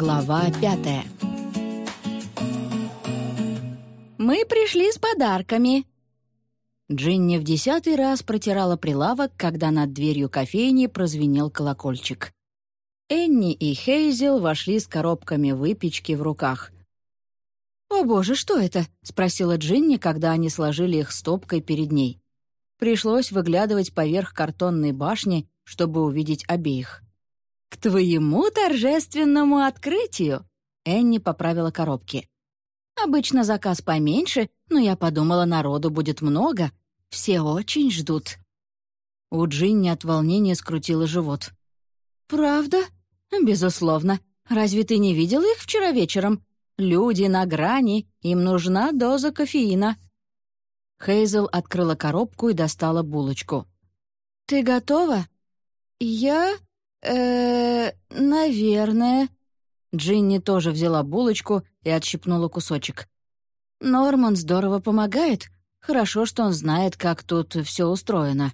Глава пятая «Мы пришли с подарками!» Джинни в десятый раз протирала прилавок, когда над дверью кофейни прозвенел колокольчик. Энни и Хейзел вошли с коробками выпечки в руках. «О боже, что это?» — спросила Джинни, когда они сложили их стопкой перед ней. Пришлось выглядывать поверх картонной башни, чтобы увидеть обеих. «К твоему торжественному открытию!» Энни поправила коробки. «Обычно заказ поменьше, но я подумала, народу будет много. Все очень ждут». У Джинни от волнения скрутило живот. «Правда? Безусловно. Разве ты не видела их вчера вечером? Люди на грани, им нужна доза кофеина». Хейзел открыла коробку и достала булочку. «Ты готова?» «Я...» э наверное». Джинни тоже взяла булочку и отщипнула кусочек. «Норман здорово помогает. Хорошо, что он знает, как тут все устроено».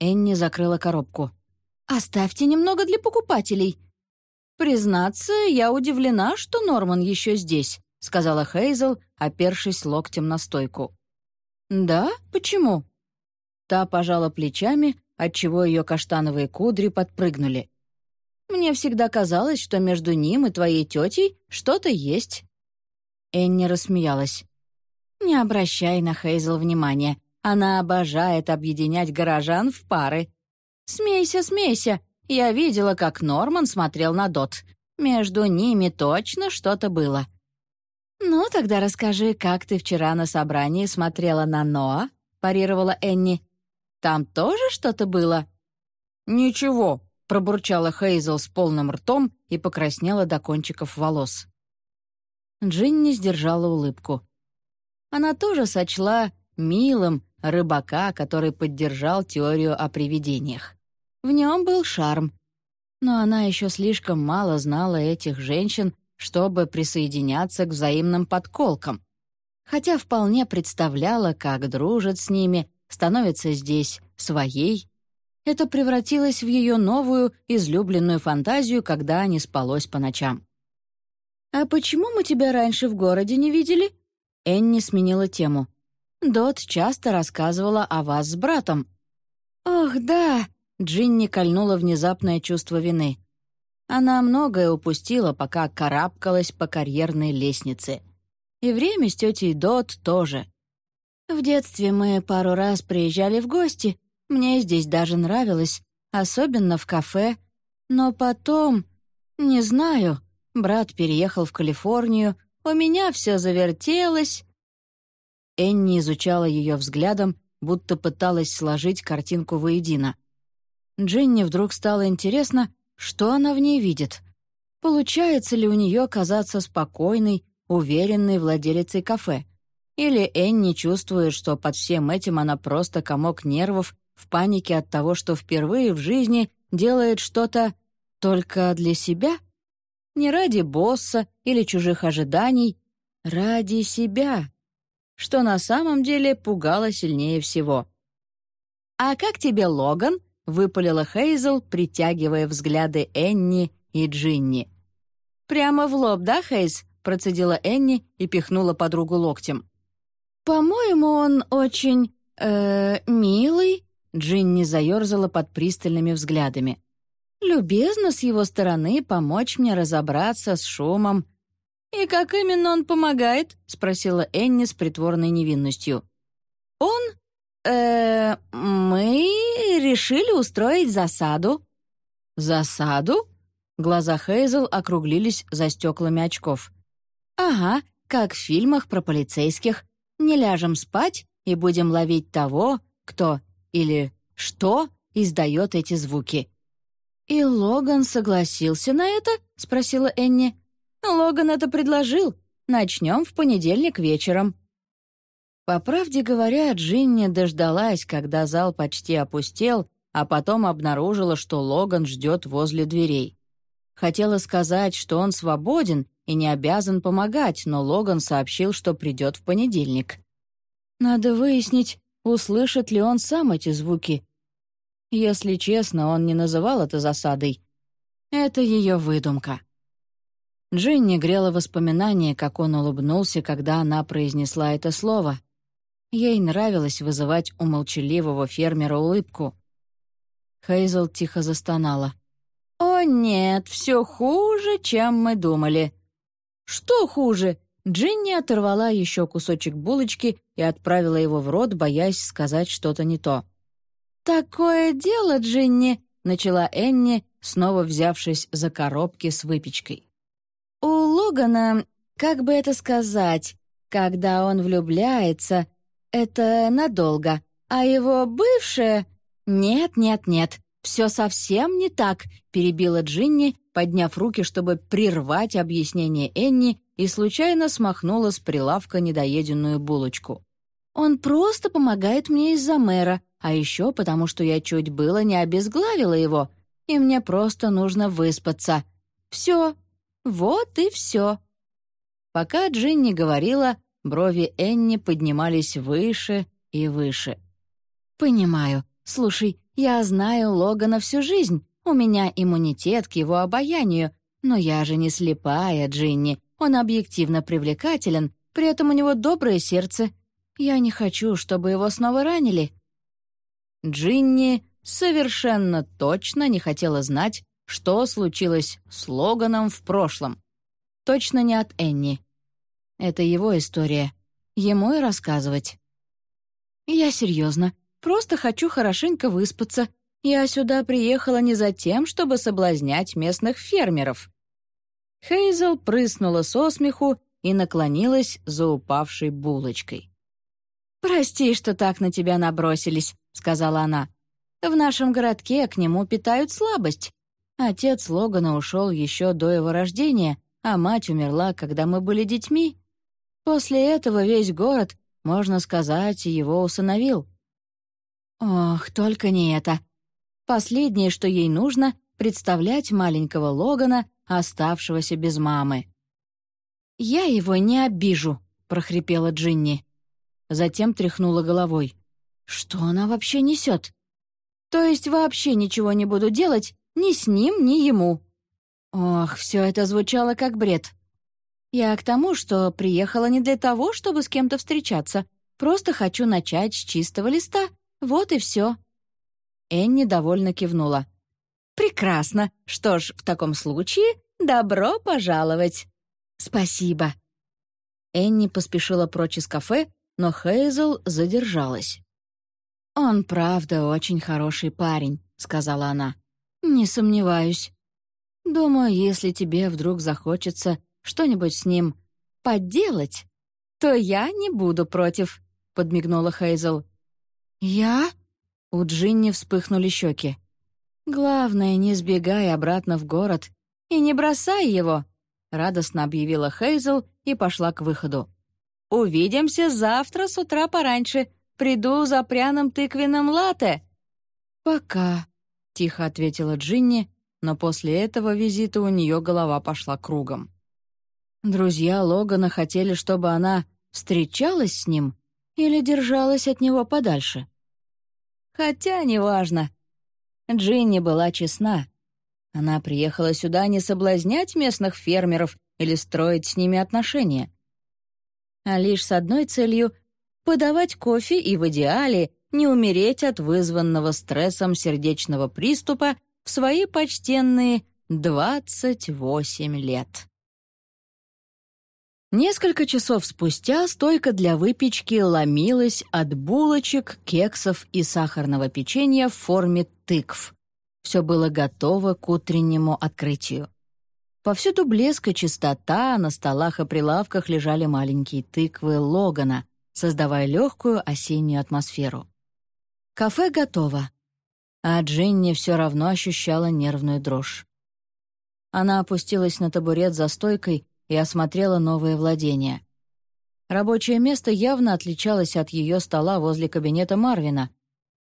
Энни закрыла коробку. «Оставьте немного для покупателей». «Признаться, я удивлена, что Норман еще здесь», — сказала Хейзел, опершись локтем на стойку. «Да? Почему?» Та пожала плечами, отчего ее каштановые кудри подпрыгнули. «Мне всегда казалось, что между ним и твоей тетей что-то есть». Энни рассмеялась. «Не обращай на Хейзел внимания. Она обожает объединять горожан в пары. Смейся, смейся. Я видела, как Норман смотрел на Дот. Между ними точно что-то было». «Ну, тогда расскажи, как ты вчера на собрании смотрела на Ноа?» — парировала Энни. Там тоже что-то было?» «Ничего», — пробурчала Хейзел с полным ртом и покраснела до кончиков волос. Джинни сдержала улыбку. Она тоже сочла милым рыбака, который поддержал теорию о привидениях. В нем был шарм. Но она еще слишком мало знала этих женщин, чтобы присоединяться к взаимным подколкам. Хотя вполне представляла, как дружат с ними становится здесь своей, это превратилось в ее новую, излюбленную фантазию, когда не спалось по ночам. «А почему мы тебя раньше в городе не видели?» Энни сменила тему. «Дот часто рассказывала о вас с братом». «Ох, да!» — Джинни кольнула внезапное чувство вины. Она многое упустила, пока карабкалась по карьерной лестнице. И время с тетей Дот тоже. В детстве мы пару раз приезжали в гости. Мне здесь даже нравилось, особенно в кафе. Но потом... Не знаю. Брат переехал в Калифорнию. У меня все завертелось. Энни изучала ее взглядом, будто пыталась сложить картинку воедино. Джинни вдруг стало интересно, что она в ней видит. Получается ли у нее казаться спокойной, уверенной владелицей кафе? Или Энни чувствует, что под всем этим она просто комок нервов в панике от того, что впервые в жизни делает что-то только для себя? Не ради босса или чужих ожиданий, ради себя, что на самом деле пугало сильнее всего. «А как тебе Логан?» — выпалила Хейзел, притягивая взгляды Энни и Джинни. «Прямо в лоб, да, Хейз?» — процедила Энни и пихнула подругу локтем. «По-моему, он очень... э милый», — Джинни заерзала под пристальными взглядами. «Любезно с его стороны помочь мне разобраться с шумом». «И как именно он помогает?» — спросила Энни с притворной невинностью. «Он... э мы решили устроить засаду». «Засаду?» Глаза Хейзел округлились за стеклами очков. «Ага, как в фильмах про полицейских не ляжем спать и будем ловить того, кто или что издает эти звуки». «И Логан согласился на это?» — спросила Энни. «Логан это предложил. Начнем в понедельник вечером». По правде говоря, Джинни дождалась, когда зал почти опустел, а потом обнаружила, что Логан ждет возле дверей. Хотела сказать, что он свободен и не обязан помогать, но Логан сообщил, что придет в понедельник. Надо выяснить, услышит ли он сам эти звуки. Если честно, он не называл это засадой. Это ее выдумка. Джинни грела воспоминание, как он улыбнулся, когда она произнесла это слово. Ей нравилось вызывать у молчаливого фермера улыбку. Хейзел тихо застонала. «О нет, все хуже, чем мы думали». «Что хуже?» Джинни оторвала еще кусочек булочки и отправила его в рот, боясь сказать что-то не то. «Такое дело, Джинни», — начала Энни, снова взявшись за коробки с выпечкой. «У Логана, как бы это сказать, когда он влюбляется, это надолго, а его бывшая...» «Нет, нет, нет, все совсем не так», — перебила Джинни, подняв руки, чтобы прервать объяснение Энни и случайно смахнула с прилавка недоеденную булочку. «Он просто помогает мне из-за мэра, а еще потому, что я чуть было не обезглавила его, и мне просто нужно выспаться. Все. Вот и все». Пока Джинни говорила, брови Энни поднимались выше и выше. «Понимаю. Слушай, я знаю Логана всю жизнь. У меня иммунитет к его обаянию. Но я же не слепая, Джинни. Он объективно привлекателен, при этом у него доброе сердце. Я не хочу, чтобы его снова ранили». Джинни совершенно точно не хотела знать, что случилось с Логаном в прошлом. Точно не от Энни. Это его история. Ему и рассказывать. «Я серьезно. Просто хочу хорошенько выспаться. Я сюда приехала не за тем, чтобы соблазнять местных фермеров. Хейзел прыснула со смеху и наклонилась за упавшей булочкой. «Прости, что так на тебя набросились», — сказала она. «В нашем городке к нему питают слабость. Отец Логана ушел еще до его рождения, а мать умерла, когда мы были детьми. После этого весь город, можно сказать, его усыновил». Ох, только не это. Последнее, что ей нужно, представлять маленького Логана оставшегося без мамы. «Я его не обижу», — прохрипела Джинни. Затем тряхнула головой. «Что она вообще несет? То есть вообще ничего не буду делать ни с ним, ни ему». Ох, все это звучало как бред. Я к тому, что приехала не для того, чтобы с кем-то встречаться. Просто хочу начать с чистого листа. Вот и все. Энни довольно кивнула. «Прекрасно. Что ж, в таком случае добро пожаловать». «Спасибо». Энни поспешила прочь из кафе, но Хейзел задержалась. «Он правда очень хороший парень», — сказала она. «Не сомневаюсь. Думаю, если тебе вдруг захочется что-нибудь с ним подделать, то я не буду против», — подмигнула Хейзел. «Я?» — у Джинни вспыхнули щеки. «Главное, не сбегай обратно в город и не бросай его», — радостно объявила Хейзел и пошла к выходу. «Увидимся завтра с утра пораньше. Приду за пряным тыквенным латте». «Пока», — тихо ответила Джинни, но после этого визита у нее голова пошла кругом. Друзья Логана хотели, чтобы она встречалась с ним или держалась от него подальше. Хотя неважно, Джинни была честна. Она приехала сюда не соблазнять местных фермеров или строить с ними отношения, а лишь с одной целью — подавать кофе и в идеале не умереть от вызванного стрессом сердечного приступа в свои почтенные 28 лет. Несколько часов спустя стойка для выпечки ломилась от булочек, кексов и сахарного печенья в форме тыкв. Все было готово к утреннему открытию. Повсюду блеск и чистота, на столах и прилавках лежали маленькие тыквы Логана, создавая легкую осеннюю атмосферу. Кафе готово, а Джинни все равно ощущала нервную дрожь. Она опустилась на табурет за стойкой и осмотрела новое владение. Рабочее место явно отличалось от ее стола возле кабинета Марвина.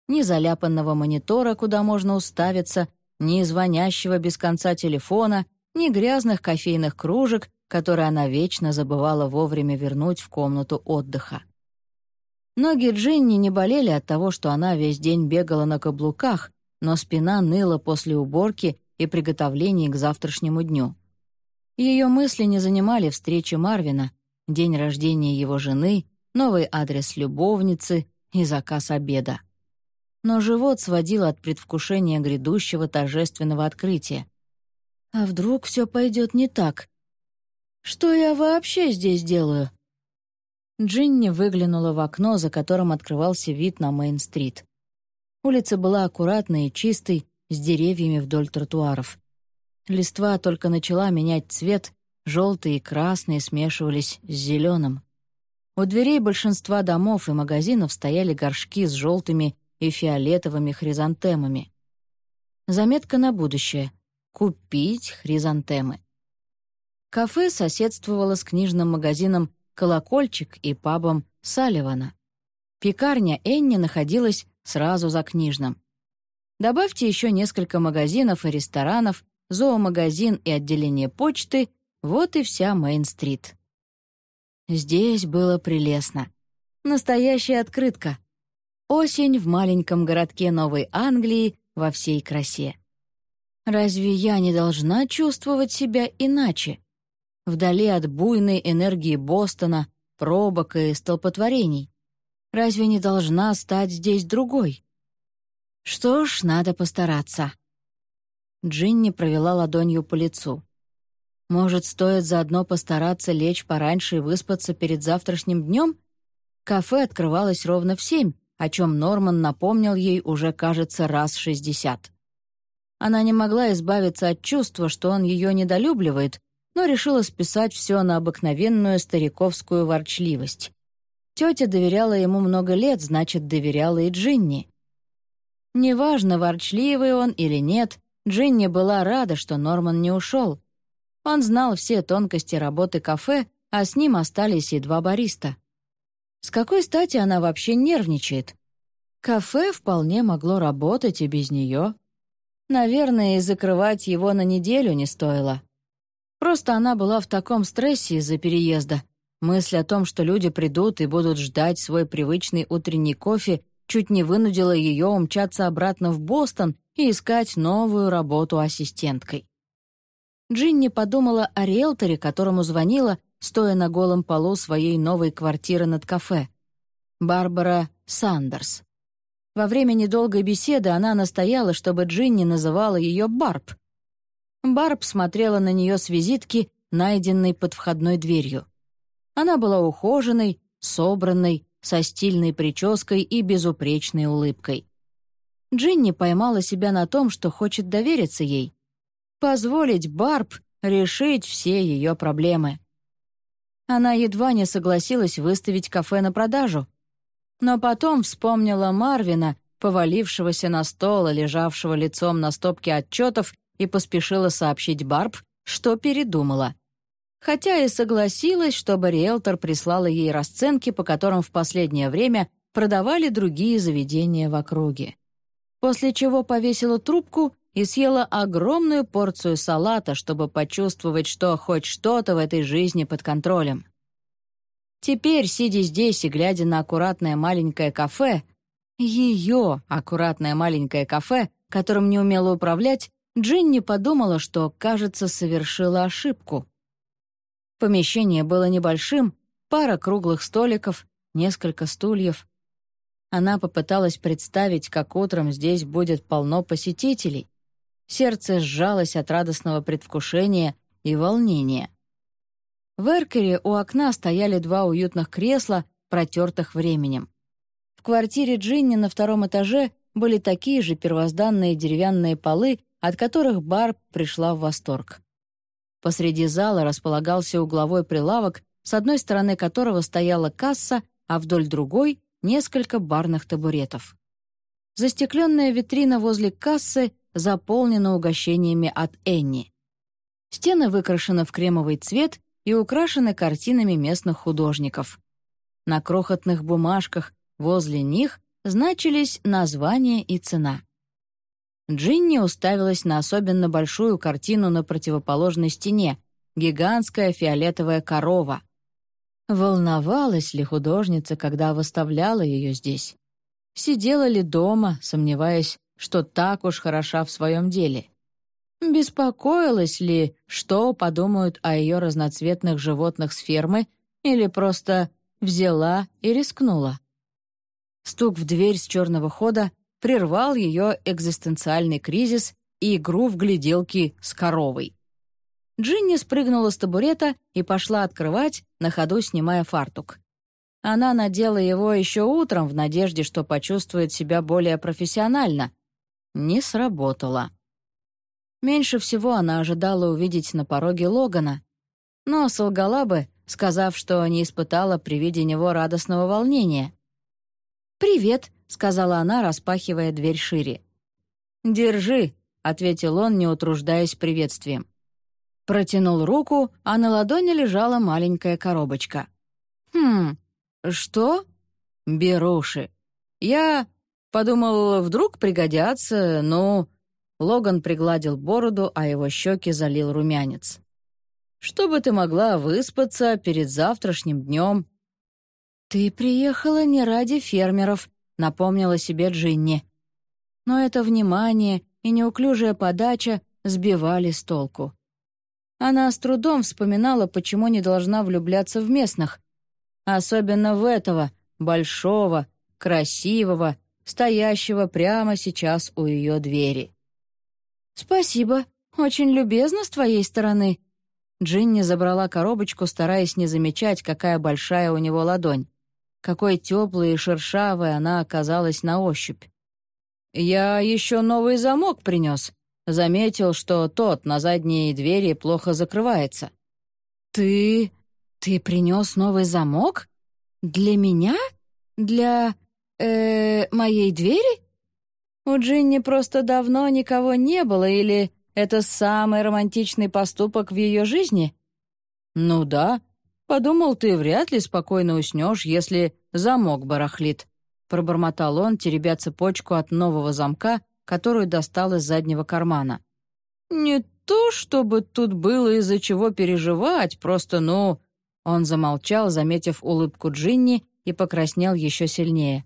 Ни заляпанного монитора, куда можно уставиться, ни звонящего без конца телефона, ни грязных кофейных кружек, которые она вечно забывала вовремя вернуть в комнату отдыха. Ноги Джинни не болели от того, что она весь день бегала на каблуках, но спина ныла после уборки и приготовлений к завтрашнему дню. Ее мысли не занимали встречи Марвина, день рождения его жены, новый адрес любовницы и заказ обеда. Но живот сводил от предвкушения грядущего торжественного открытия. А вдруг все пойдет не так? Что я вообще здесь делаю? Джинни выглянула в окно, за которым открывался вид на Мейн-стрит. Улица была аккуратной и чистой, с деревьями вдоль тротуаров. Листва только начала менять цвет, желтые и красные смешивались с зеленым. У дверей большинства домов и магазинов стояли горшки с желтыми и фиолетовыми хризантемами. Заметка на будущее — купить хризантемы. Кафе соседствовало с книжным магазином «Колокольчик» и пабом Салливана. Пекарня Энни находилась сразу за книжным. Добавьте еще несколько магазинов и ресторанов, зоомагазин и отделение почты, вот и вся Мейн-стрит. Здесь было прелестно. Настоящая открытка. Осень в маленьком городке Новой Англии во всей красе. Разве я не должна чувствовать себя иначе? Вдали от буйной энергии Бостона, пробок и столпотворений. Разве не должна стать здесь другой? Что ж, надо постараться. Джинни провела ладонью по лицу. Может, стоит заодно постараться лечь пораньше и выспаться перед завтрашним днем? Кафе открывалось ровно в семь, о чем Норман напомнил ей уже, кажется, раз шестьдесят. Она не могла избавиться от чувства, что он ее недолюбливает, но решила списать все на обыкновенную стариковскую ворчливость. Тетя доверяла ему много лет, значит, доверяла и Джинни. Неважно, ворчливый он или нет, Джинни была рада, что Норман не ушел. Он знал все тонкости работы кафе, а с ним остались и два бариста. С какой стати она вообще нервничает? Кафе вполне могло работать и без нее. Наверное, и закрывать его на неделю не стоило. Просто она была в таком стрессе из-за переезда. Мысль о том, что люди придут и будут ждать свой привычный утренний кофе, чуть не вынудила ее умчаться обратно в Бостон и искать новую работу ассистенткой. Джинни подумала о риэлторе, которому звонила, стоя на голом полу своей новой квартиры над кафе. Барбара Сандерс. Во время недолгой беседы она настояла, чтобы Джинни называла ее Барб. Барб смотрела на нее с визитки, найденной под входной дверью. Она была ухоженной, собранной, со стильной прической и безупречной улыбкой. Джинни поймала себя на том, что хочет довериться ей. Позволить Барб решить все ее проблемы. Она едва не согласилась выставить кафе на продажу. Но потом вспомнила Марвина, повалившегося на стол и лежавшего лицом на стопке отчетов, и поспешила сообщить Барб, что передумала — хотя и согласилась, чтобы риэлтор прислала ей расценки, по которым в последнее время продавали другие заведения в округе. После чего повесила трубку и съела огромную порцию салата, чтобы почувствовать, что хоть что-то в этой жизни под контролем. Теперь, сидя здесь и глядя на аккуратное маленькое кафе, ее аккуратное маленькое кафе, которым не умела управлять, Джинни подумала, что, кажется, совершила ошибку. Помещение было небольшим, пара круглых столиков, несколько стульев. Она попыталась представить, как утром здесь будет полно посетителей. Сердце сжалось от радостного предвкушения и волнения. В Эркере у окна стояли два уютных кресла, протертых временем. В квартире Джинни на втором этаже были такие же первозданные деревянные полы, от которых Барб пришла в восторг. Посреди зала располагался угловой прилавок, с одной стороны которого стояла касса, а вдоль другой — несколько барных табуретов. Застекленная витрина возле кассы заполнена угощениями от Энни. Стены выкрашены в кремовый цвет и украшены картинами местных художников. На крохотных бумажках возле них значились название и цена. Джинни уставилась на особенно большую картину на противоположной стене — гигантская фиолетовая корова. Волновалась ли художница, когда выставляла ее здесь? Сидела ли дома, сомневаясь, что так уж хороша в своем деле? Беспокоилась ли, что подумают о ее разноцветных животных с фермы, или просто взяла и рискнула? Стук в дверь с черного хода прервал ее экзистенциальный кризис и игру в гляделки с коровой. Джинни спрыгнула с табурета и пошла открывать, на ходу снимая фартук. Она надела его еще утром в надежде, что почувствует себя более профессионально. Не сработало. Меньше всего она ожидала увидеть на пороге Логана, но солгала бы, сказав, что не испытала при виде него радостного волнения. «Привет», — сказала она, распахивая дверь шире. «Держи», — ответил он, не утруждаясь приветствием. Протянул руку, а на ладони лежала маленькая коробочка. «Хм, «Что?» «Беруши. Я подумал, вдруг пригодятся, ну...» Логан пригладил бороду, а его щеки залил румянец. «Чтобы ты могла выспаться перед завтрашним днем». «Ты приехала не ради фермеров», — напомнила себе Джинни. Но это внимание и неуклюжая подача сбивали с толку. Она с трудом вспоминала, почему не должна влюбляться в местных, Особенно в этого, большого, красивого, стоящего прямо сейчас у ее двери. «Спасибо, очень любезно с твоей стороны». Джинни забрала коробочку, стараясь не замечать, какая большая у него ладонь. Какой теплой и шершавой она оказалась на ощупь. «Я еще новый замок принес», заметил, что тот на задней двери плохо закрывается. «Ты...» «Ты принес новый замок? Для меня? Для... э моей двери?» У Джинни просто давно никого не было, или это самый романтичный поступок в ее жизни? «Ну да. Подумал, ты вряд ли спокойно уснешь, если замок барахлит», — пробормотал он, теребя цепочку от нового замка, которую достал из заднего кармана. «Не то, чтобы тут было из-за чего переживать, просто, ну, он замолчал, заметив улыбку Джинни, и покраснел еще сильнее.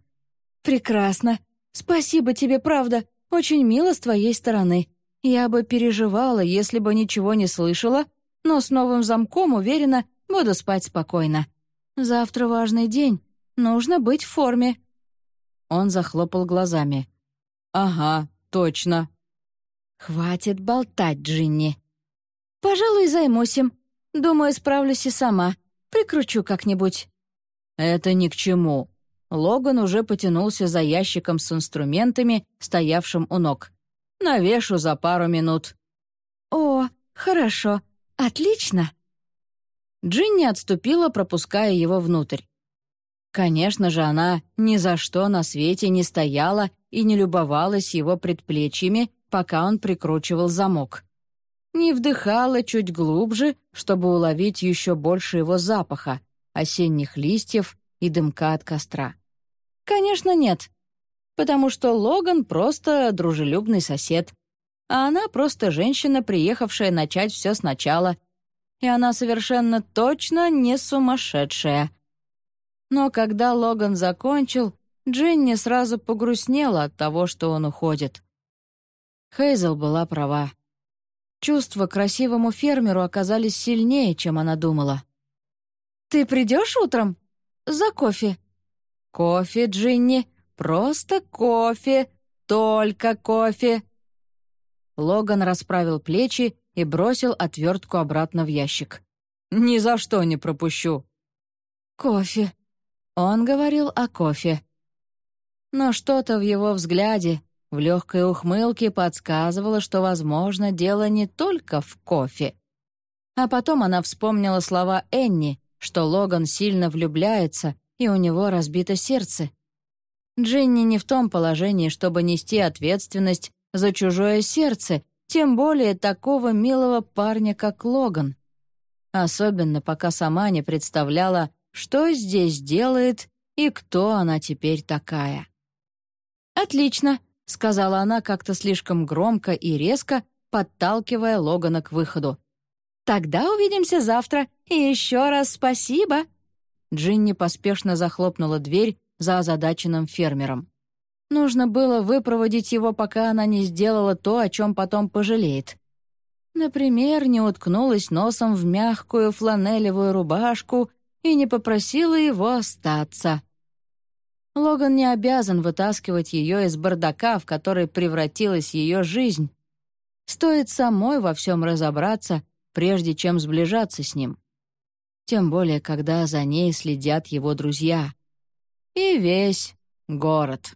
«Прекрасно. Спасибо тебе, правда. Очень мило с твоей стороны. Я бы переживала, если бы ничего не слышала, но с новым замком, уверена, буду спать спокойно. Завтра важный день. Нужно быть в форме». Он захлопал глазами. «Ага, точно». «Хватит болтать, Джинни. Пожалуй, займусь им. Думаю, справлюсь и сама. Прикручу как-нибудь». «Это ни к чему». Логан уже потянулся за ящиком с инструментами, стоявшим у ног. «Навешу за пару минут». «О, хорошо. Отлично». Джинни отступила, пропуская его внутрь. Конечно же, она ни за что на свете не стояла и не любовалась его предплечьями, пока он прикручивал замок не вдыхала чуть глубже, чтобы уловить еще больше его запаха, осенних листьев и дымка от костра. Конечно, нет, потому что Логан просто дружелюбный сосед, а она просто женщина, приехавшая начать все сначала, и она совершенно точно не сумасшедшая. Но когда Логан закончил, Дженни сразу погрустнела от того, что он уходит. Хейзел была права. Чувства красивому фермеру оказались сильнее, чем она думала. «Ты придешь утром? За кофе?» «Кофе, Джинни, просто кофе, только кофе!» Логан расправил плечи и бросил отвертку обратно в ящик. «Ни за что не пропущу!» «Кофе!» Он говорил о кофе. Но что-то в его взгляде, в легкой ухмылке подсказывала, что, возможно, дело не только в кофе. А потом она вспомнила слова Энни, что Логан сильно влюбляется, и у него разбито сердце. Джинни не в том положении, чтобы нести ответственность за чужое сердце, тем более такого милого парня, как Логан. Особенно пока сама не представляла, что здесь делает и кто она теперь такая. «Отлично», — сказала она как-то слишком громко и резко, подталкивая Логана к выходу. «Тогда увидимся завтра, и еще раз спасибо!» Джинни поспешно захлопнула дверь за озадаченным фермером. Нужно было выпроводить его, пока она не сделала то, о чем потом пожалеет. Например, не уткнулась носом в мягкую фланелевую рубашку и не попросила его остаться. Логан не обязан вытаскивать ее из бардака, в который превратилась ее жизнь. Стоит самой во всем разобраться, прежде чем сближаться с ним. Тем более, когда за ней следят его друзья. И весь город.